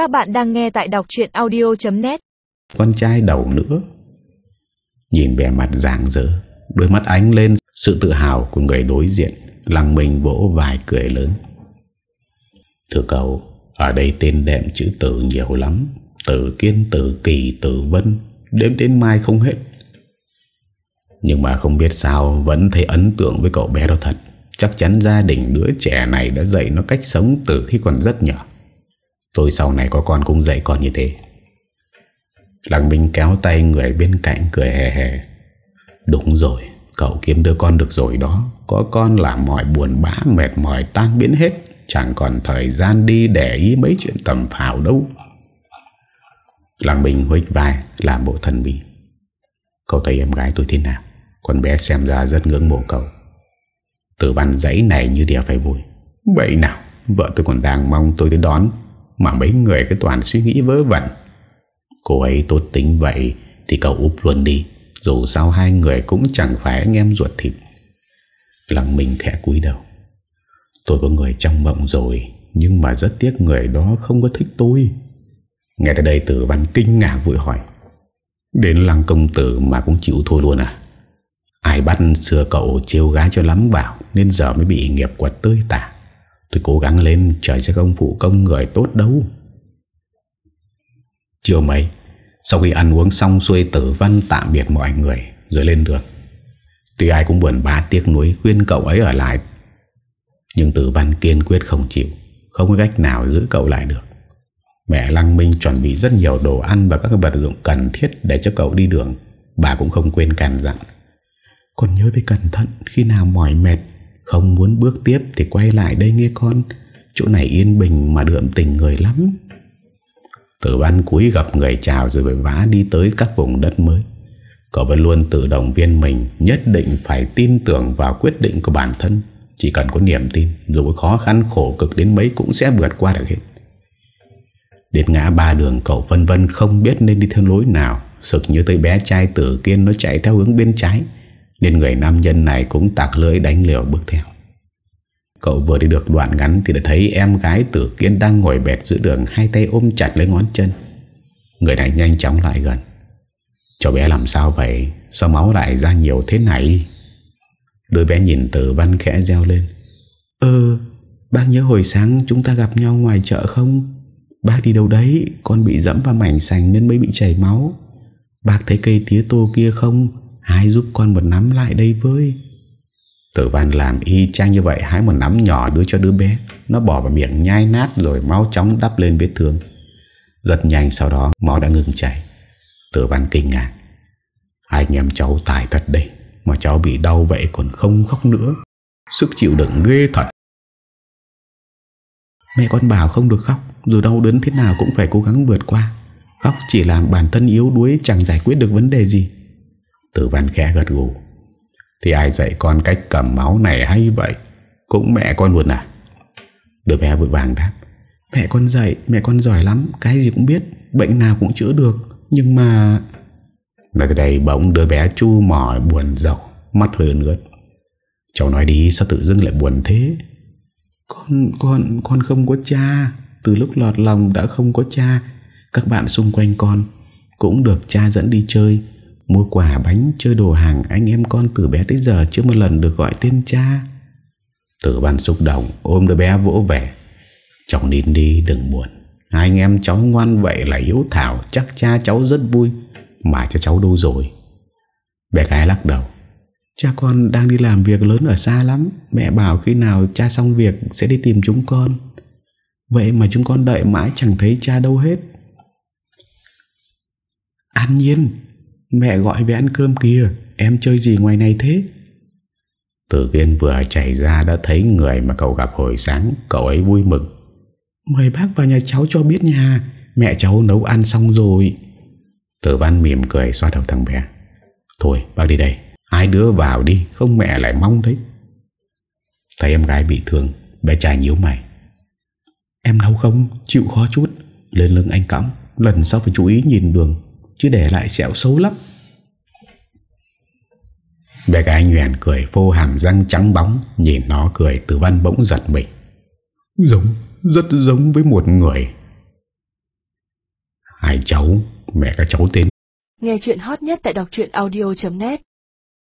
Các bạn đang nghe tại đọc chuyện audio.net Con trai đầu nữa. Nhìn bề mặt ràng rỡ Đôi mắt ánh lên sự tự hào của người đối diện Lăng mình vỗ vài cười lớn. Thưa cậu Ở đây tên đệm chữ tử nhiều lắm Tử kiên, tử kỳ, tử vân Đếm đến mai không hết. Nhưng mà không biết sao Vẫn thấy ấn tượng với cậu bé đó thật. Chắc chắn gia đình đứa trẻ này Đã dạy nó cách sống từ khi còn rất nhỏ. Tôi sau này có con cũng dạy con như thế. Lăng Minh kéo tay người bên cạnh, cười hề hề. Đúng rồi, Cậu kiếm đứa con được rồi đó. Có con là mọi buồn bã, mệt mỏi tan biến hết. Chẳng còn thời gian đi để ý mấy chuyện tầm phào đâu. Lăng Minh huyết vai, Làm bộ thần bí. Cậu thấy em gái tôi thế nào? Con bé xem ra rất ngưỡng mộ cậu. Từ bàn giấy này như đĩa phải vui. Vậy nào, Vợ tôi còn đang mong tôi tới đón. Mà mấy người cứ toàn suy nghĩ vớ vẩn. Cô ấy tốt tính vậy Thì cậu úp luôn đi, Dù sao hai người cũng chẳng phải anh em ruột thịt. Lăng mình khẽ cúi đầu. Tôi có người trong mộng rồi, Nhưng mà rất tiếc người đó không có thích tôi. Nghe tới đây tử văn kinh ngạc vội hỏi, Đến lăng công tử mà cũng chịu thua luôn à? Ai bắt xưa cậu chiêu gái cho lắm bảo Nên giờ mới bị nghiệp quật tươi tả? Tôi cố gắng lên, Trời sẽ không phụ công người tốt đâu. Chiều mấy, Sau khi ăn uống xong xuôi tử văn tạm biệt mọi người, Rồi lên đường. Tuy ai cũng buồn bá tiếc nuối Khuyên cậu ấy ở lại, Nhưng tử văn kiên quyết không chịu, Không có cách nào giữ cậu lại được. Mẹ Lăng Minh chuẩn bị rất nhiều đồ ăn Và các vật dụng cần thiết để cho cậu đi đường, Bà cũng không quên càn dặn. Con nhớ phải cẩn thận, Khi nào mỏi mệt không muốn bước tiếp thì quay lại đây nghe con Chỗ này yên bình mà đượm tình người lắm Tử văn cúi gặp người chào rồi vội vã đi tới các vùng đất mới. Cậu vẫn luôn tự động viên mình nhất định phải tin tưởng vào quyết định của bản thân. Chỉ cần có niềm tin, dù khó khăn khổ cực đến mấy cũng sẽ vượt qua được hết. Đến ngã ba đường cậu vân vân không biết nên đi theo lối nào. Sực như tới bé trai tử kiên nó chạy theo hướng bên trái. Nên người nam nhân này cũng tạc lưỡi đánh liều bước theo. Cậu vừa đi được đoạn ngắn thì đã thấy em gái tử kiên đang ngồi bẹt giữa đường hai tay ôm chặt lấy ngón chân. Người này nhanh chóng lại gần. Cháu bé làm sao vậy? Sao máu lại ra nhiều thế này? Đôi bé nhìn tử văn khẽ reo lên. Ơ, bác nhớ hồi sáng chúng ta gặp nhau ngoài chợ không? Bác đi đâu đấy? Con bị dẫm vào mảnh sành nên mới bị chảy máu. Bác thấy cây tía tô kia không? Hai giúp con một nắm lại đây với. Tử văn làm y chang như vậy, Hái một nắm nhỏ đưa cho đứa bé. Nó bỏ vào miệng nhai nát rồi mau chóng đắp lên vết thương. Rất nhanh sau đó, máu đã ngừng chảy. Tử văn kinh ngạc. Hai anh em cháu tài thật đây Mà cháu bị đau vậy còn không khóc nữa. Sức chịu đựng ghê thật. Mẹ con bảo không được khóc, Dù đau đớn thế nào cũng phải cố gắng vượt qua. Khóc chỉ làm bản thân yếu đuối, Chẳng giải quyết được vấn đề gì. Tử văn khẽ gật gù. Thì ai dạy con cách cầm máu này hay vậy? Cũng mẹ con luôn à? Đứa bé vội vàng đáp. Mẹ con dạy, mẹ con giỏi lắm, Cái gì cũng biết, Bệnh nào cũng chữa được. Nhưng mà Nói từ đây bỗng đứa bé chu mỏi, buồn rầu, Mắt hơi ướt Cháu nói đi, sao tự dưng lại buồn thế? Con con con không có cha. Từ lúc lọt lòng đã không có cha. Các bạn xung quanh con Cũng được cha dẫn đi chơi. Mua quà bánh chơi đồ hàng Anh em con từ bé tới giờ Chưa một lần được gọi tên cha. Tử văn xúc động, ôm đứa bé vỗ vẻ Cháu nín đi, đừng buồn. Hai anh em cháu ngoan vậy là hiếu thảo, Chắc cha cháu rất vui, Mà cho cháu đâu rồi. Bé gái lắc đầu. Cha con đang đi làm việc lớn ở xa lắm, Mẹ bảo khi nào cha xong việc Sẽ đi tìm chúng con. Vậy mà chúng con đợi mãi chẳng thấy cha đâu hết. An nhiên! Mẹ gọi về ăn cơm kìa Em chơi gì ngoài này thế? Tử viên vừa chảy ra đã thấy người mà cậu gặp hồi sáng Cậu ấy vui mừng. Mời bác vào nhà cháu cho biết nha Mẹ cháu nấu ăn xong rồi. Tử văn mỉm cười xoa đầu thằng bé. Thôi bác đi đây. Hai đứa vào đi Không mẹ lại mong đấy. Thấy em gái bị thương Bé trai nhíu mày. Em đau không? Chịu khó chút. Lên lưng anh cõng Lần sau phải chú ý nhìn đường Chứ để lại sẹo xấu lắm. Bé gái nhoèn cười phô hàm răng trắng bóng Nhìn nó cười từ văn bỗng giật mình. Giống Rất giống với một người. Hai cháu Mẹ các cháu tên. Nghe chuyện hot nhất tại đọc audio.net